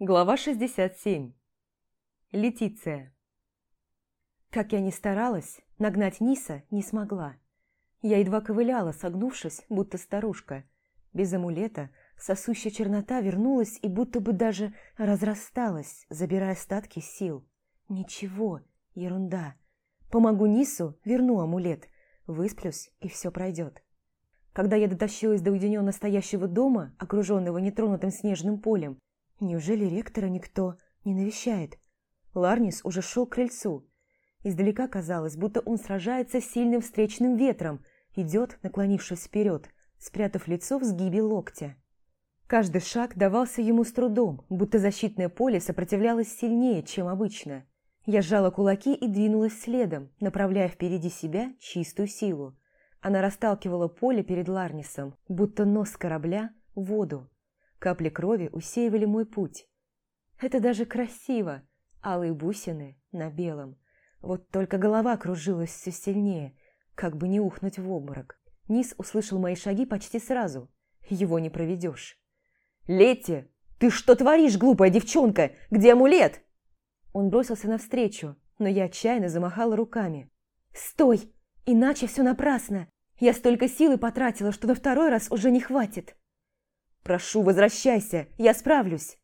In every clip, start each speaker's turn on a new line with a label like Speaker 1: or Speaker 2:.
Speaker 1: Глава 67. Летиция. Как я ни старалась, нагнать Ниса не смогла. Я едва ковыляла, согнувшись, будто старушка. Без амулета сосущая чернота вернулась и будто бы даже разрасталась, забирая остатки сил. Ничего, ерунда. Помогу Нису, верну амулет, высплюсь, и все пройдет. Когда я дотащилась до уединенно стоящего дома, окруженного нетронутым снежным полем, Неужели ректора никто не навещает? Ларнис уже шел к крыльцу. Издалека казалось, будто он сражается с сильным встречным ветром, идет, наклонившись вперед, спрятав лицо в сгибе локтя. Каждый шаг давался ему с трудом, будто защитное поле сопротивлялось сильнее, чем обычно. Я сжала кулаки и двинулась следом, направляя впереди себя чистую силу. Она расталкивала поле перед Ларнисом, будто нос корабля – воду. Капли крови усеивали мой путь. Это даже красиво, алые бусины на белом. Вот только голова кружилась все сильнее, как бы не ухнуть в обморок. Низ услышал мои шаги почти сразу. Его не проведешь. «Летти, ты что творишь, глупая девчонка? Где амулет?» Он бросился навстречу, но я отчаянно замахала руками. «Стой! Иначе все напрасно! Я столько силы потратила, что на второй раз уже не хватит!» «Прошу, возвращайся, я справлюсь!»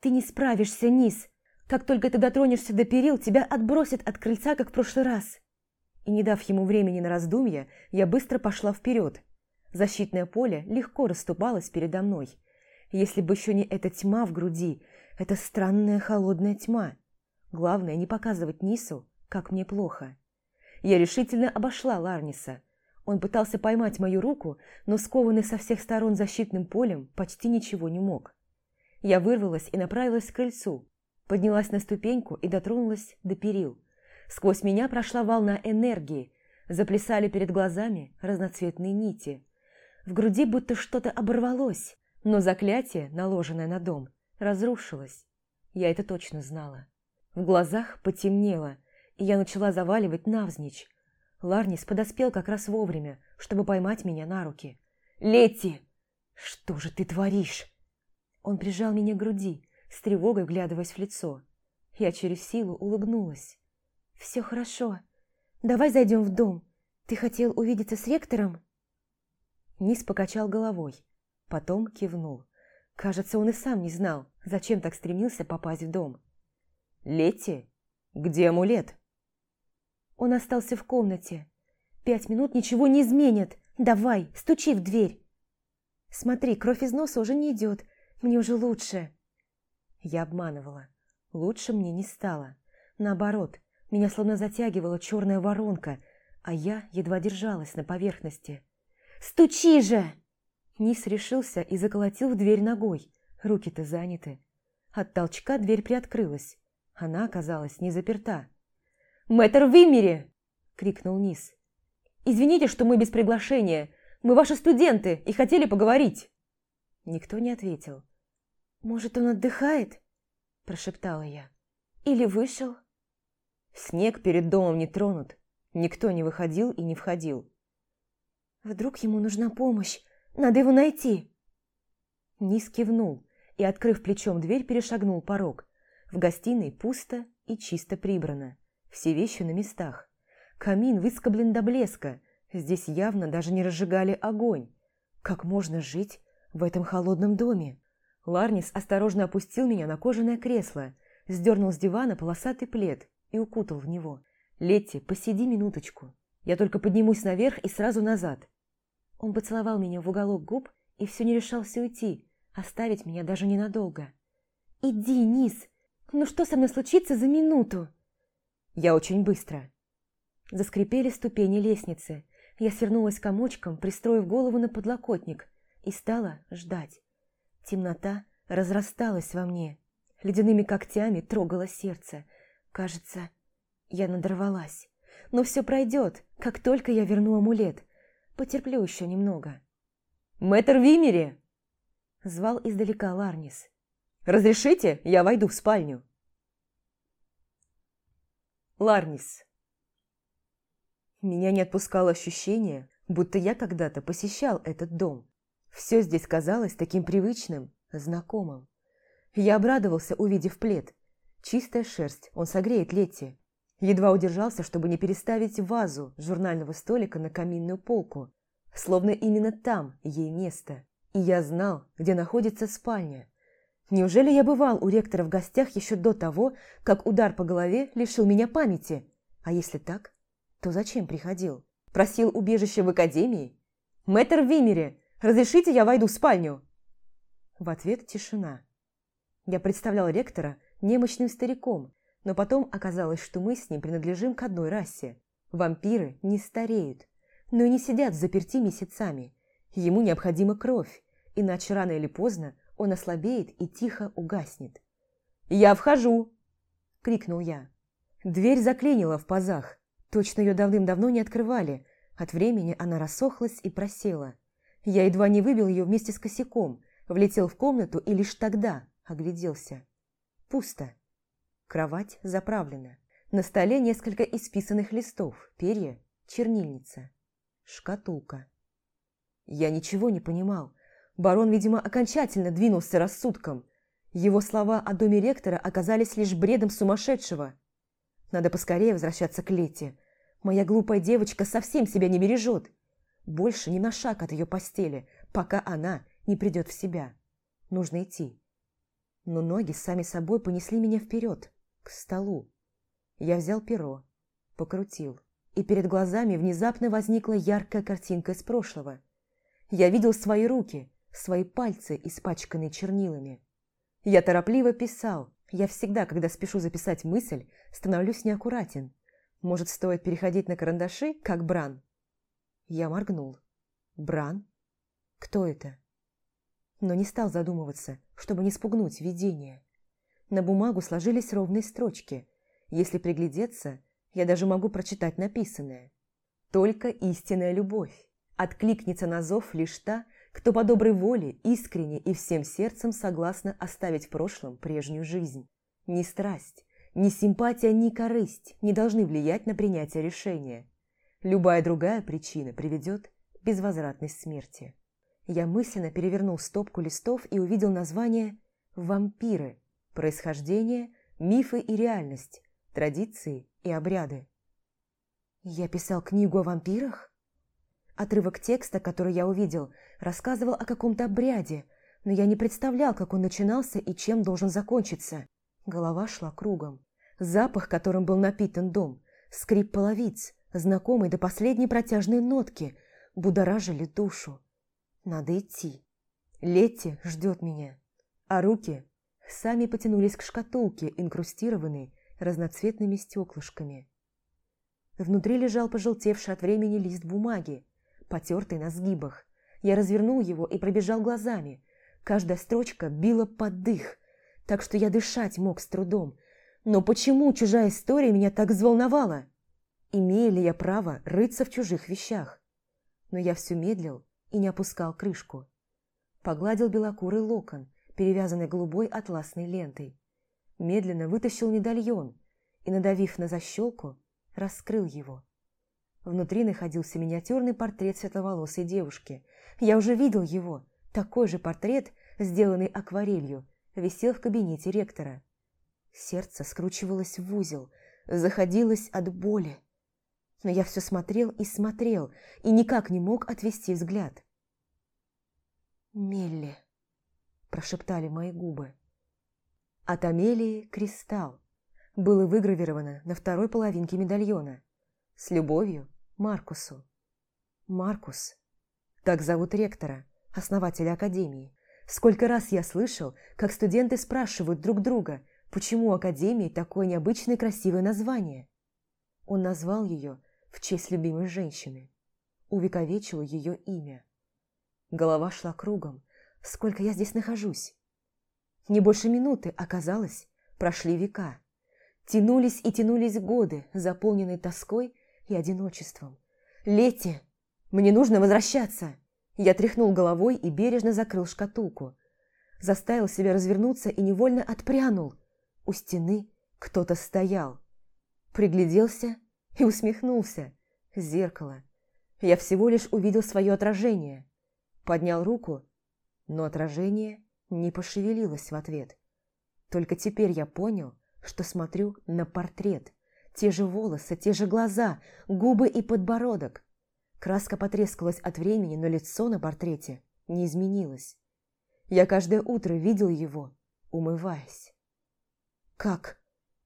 Speaker 1: «Ты не справишься, Низ! Как только ты дотронешься до перил, тебя отбросят от крыльца, как в прошлый раз!» И не дав ему времени на раздумья, я быстро пошла вперед. Защитное поле легко расступалось передо мной. Если бы еще не эта тьма в груди, эта странная холодная тьма. Главное, не показывать Нису, как мне плохо. Я решительно обошла Ларниса – он пытался поймать мою руку, но скованный со всех сторон защитным полем почти ничего не мог. Я вырвалась и направилась к крыльцу, поднялась на ступеньку и дотронулась до перил. Сквозь меня прошла волна энергии, заплясали перед глазами разноцветные нити. В груди будто что-то оборвалось, но заклятие, наложенное на дом, разрушилось. Я это точно знала. В глазах потемнело, и я начала заваливать навзничь, Ларнис подоспел как раз вовремя, чтобы поймать меня на руки. «Летти! Что же ты творишь?» Он прижал меня к груди, с тревогой вглядываясь в лицо. Я через силу улыбнулась. «Все хорошо. Давай зайдем в дом. Ты хотел увидеться с ректором?» Низ покачал головой, потом кивнул. Кажется, он и сам не знал, зачем так стремился попасть в дом. «Летти, где амулет?» Он остался в комнате. Пять минут ничего не изменит. Давай, стучи в дверь. Смотри, кровь из носа уже не идет. Мне уже лучше. Я обманывала. Лучше мне не стало. Наоборот, меня словно затягивала черная воронка, а я едва держалась на поверхности. «Стучи же!» Низ решился и заколотил в дверь ногой. Руки-то заняты. От толчка дверь приоткрылась. Она оказалась не заперта. «Мэтр Виммери!» – крикнул Низ. «Извините, что мы без приглашения. Мы ваши студенты и хотели поговорить». Никто не ответил. «Может, он отдыхает?» – прошептала я. «Или вышел?» Снег перед домом не тронут. Никто не выходил и не входил. «Вдруг ему нужна помощь? Надо его найти!» Низ кивнул и, открыв плечом дверь, перешагнул порог. В гостиной пусто и чисто прибрано. Все вещи на местах. Камин выскоблен до блеска. Здесь явно даже не разжигали огонь. Как можно жить в этом холодном доме? Ларнис осторожно опустил меня на кожаное кресло, сдернул с дивана полосатый плед и укутал в него. «Летти, посиди минуточку. Я только поднимусь наверх и сразу назад». Он поцеловал меня в уголок губ и все не решался уйти, оставить меня даже ненадолго. «Иди, Низ! Ну что со мной случится за минуту?» Я очень быстро. Заскрипели ступени лестницы. Я свернулась комочком, пристроив голову на подлокотник, и стала ждать. Темнота разрасталась во мне, ледяными когтями трогала сердце. Кажется, я надорвалась. Но все пройдет, как только я верну амулет. Потерплю еще немного. «Мэтр Вимери!» Звал издалека Ларнис. «Разрешите, я войду в спальню?» Ларнис. Меня не отпускало ощущение, будто я когда-то посещал этот дом. Все здесь казалось таким привычным, знакомым. Я обрадовался, увидев плед. Чистая шерсть, он согреет Летти. Едва удержался, чтобы не переставить вазу журнального столика на каминную полку. Словно именно там ей место. И я знал, где находится спальня. Неужели я бывал у ректора в гостях еще до того, как удар по голове лишил меня памяти? А если так, то зачем приходил? Просил убежище в академии? «Мэтр Вимере, разрешите я войду в спальню?» В ответ тишина. Я представлял ректора немощным стариком, но потом оказалось, что мы с ним принадлежим к одной расе. Вампиры не стареют, но и не сидят заперти месяцами. Ему необходима кровь, иначе рано или поздно он ослабеет и тихо угаснет. «Я вхожу!» – крикнул я. Дверь заклинила в пазах. Точно ее давным-давно не открывали. От времени она рассохлась и просела. Я едва не выбил ее вместе с косяком, влетел в комнату и лишь тогда огляделся. Пусто. Кровать заправлена. На столе несколько исписанных листов, перья, чернильница, шкатулка. Я ничего не понимал. Барон, видимо, окончательно двинулся рассудком. Его слова о доме ректора оказались лишь бредом сумасшедшего. Надо поскорее возвращаться к Лете. Моя глупая девочка совсем себя не бережет. Больше ни на шаг от ее постели, пока она не придет в себя. Нужно идти. Но ноги сами собой понесли меня вперед, к столу. Я взял перо, покрутил, и перед глазами внезапно возникла яркая картинка из прошлого. Я видел свои руки, свои пальцы, испачканные чернилами. Я торопливо писал. Я всегда, когда спешу записать мысль, становлюсь неаккуратен. Может, стоит переходить на карандаши, как Бран? Я моргнул. Бран? Кто это? Но не стал задумываться, чтобы не спугнуть видение. На бумагу сложились ровные строчки. Если приглядеться, я даже могу прочитать написанное. Только истинная любовь. Откликнется на зов лишь та, кто по доброй воле, искренне и всем сердцем согласна оставить в прошлом прежнюю жизнь. Ни страсть, ни симпатия, ни корысть не должны влиять на принятие решения. Любая другая причина приведет к безвозвратной смерти. Я мысленно перевернул стопку листов и увидел название «Вампиры. Происхождение, мифы и реальность, традиции и обряды». Я писал книгу о вампирах? Отрывок текста, который я увидел, рассказывал о каком-то обряде, но я не представлял, как он начинался и чем должен закончиться. Голова шла кругом. Запах, которым был напитан дом, скрип половиц, знакомый до последней протяжной нотки, будоражили душу. Надо идти. Летти ждет меня. А руки сами потянулись к шкатулке, инкрустированной разноцветными стеклышками. Внутри лежал пожелтевший от времени лист бумаги, потертый на сгибах. Я развернул его и пробежал глазами. Каждая строчка била под дых, так что я дышать мог с трудом. Но почему чужая история меня так взволновала? Имею ли я право рыться в чужих вещах? Но я все медлил и не опускал крышку. Погладил белокурый локон, перевязанный голубой атласной лентой. Медленно вытащил медальон и, надавив на защелку, раскрыл его. Внутри находился миниатюрный портрет светловолосой девушки. Я уже видел его. Такой же портрет, сделанный акварелью, висел в кабинете ректора. Сердце скручивалось в узел, заходилось от боли. Но я все смотрел и смотрел, и никак не мог отвести взгляд. «Мелли», – прошептали мои губы. От Амелии кристалл было выгравировано на второй половинке медальона. С любовью, Маркусу. Маркус. Так зовут ректора, основателя академии. Сколько раз я слышал, как студенты спрашивают друг друга, почему академии такое необычное красивое название. Он назвал ее в честь любимой женщины. Увековечил ее имя. Голова шла кругом. Сколько я здесь нахожусь? Не больше минуты, оказалось, прошли века. Тянулись и тянулись годы, заполненные тоской и одиночеством. «Летти, мне нужно возвращаться!» Я тряхнул головой и бережно закрыл шкатулку. Заставил себя развернуться и невольно отпрянул. У стены кто-то стоял. Пригляделся и усмехнулся. Зеркало. Я всего лишь увидел свое отражение. Поднял руку, но отражение не пошевелилось в ответ. Только теперь я понял, что смотрю на портрет. Те же волосы, те же глаза, губы и подбородок. Краска потрескалась от времени, но лицо на портрете не изменилось. Я каждое утро видел его, умываясь. Как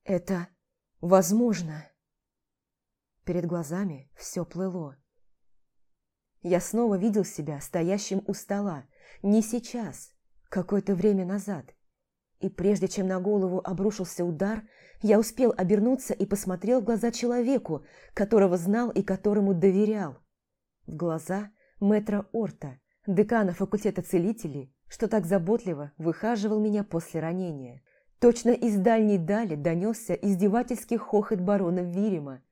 Speaker 1: это возможно? Перед глазами все плыло. Я снова видел себя стоящим у стола. Не сейчас, какое-то время назад. И прежде чем на голову обрушился удар, я успел обернуться и посмотрел в глаза человеку, которого знал и которому доверял. В глаза мэтра Орта, декана факультета целителей, что так заботливо выхаживал меня после ранения. Точно из дальней дали донесся издевательский хохот барона Вирима.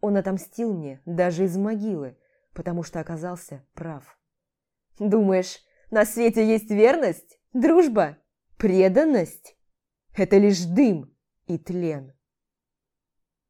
Speaker 1: Он отомстил мне даже из могилы, потому что оказался прав. «Думаешь, на свете есть верность, дружба, преданность? Это лишь дым и тлен».